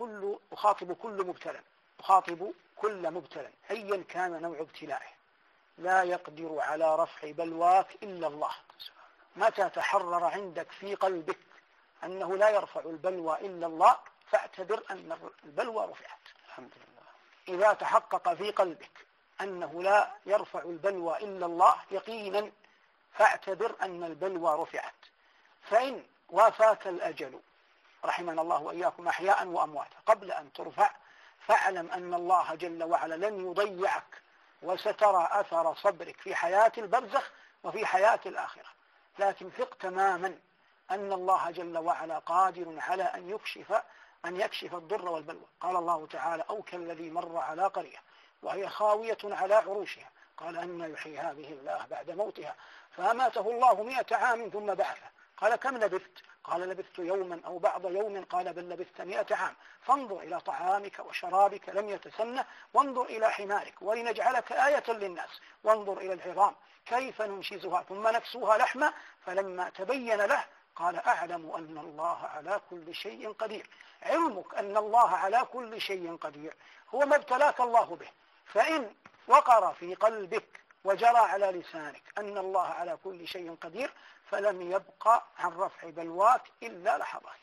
كل أخاطب كل مبتلى. أخاطب كل مبتلى. أيا كان نوع ابتلائه. لا يقدر على رفع بلواك إلا الله. متى تحرر عندك في قلبك أنه لا يرفع البلوى إلا الله فاعتبر أن البلوى رفعت. الحمد لله. إذا تحقق في قلبك أنه لا يرفع البلوى إلا الله يقينا فاعتبر أن البلوى رفعت. فإن وافاك الأجل رحمنا الله وإياكم أحياء وأمواتا. قبل أن ترفع فاعلم أن الله جل وعلا لن يضيعك وسترى أثر صبرك في حياة البرزخ وفي حياة الآخرة. لكن ثق تماما أن الله جل وعلا قادر على أن يكشف أن يكشف الضر والبلوى. قال الله تعالى أو كالذي مر على قرية وهي خاوية على عروشها. قال أن يحيي هذه الله بعد موتها. فأماته الله مئة عام ثم بعثه. قال كم لبثت؟ قال لبثت يوما أو بعض يوم قال بل لبثت مئة عام. فانظر إلى طعامك وشرابك لم يتسنى وانظر إلى حمارك ولنجعلك آية للناس. وانظر إلى العظام كيف ننشزها ثم نكسوها لحما. فلما تبين له قال أعلم أن الله على كل شيء قدير. علمك أن الله على كل شيء قدير. هو ما ابتلاك الله به. فإن وقر في قلبك وجرى على لسانك أن الله على كل شيء قدير فلم يبقى عن رفع بلواك إلا لحظات.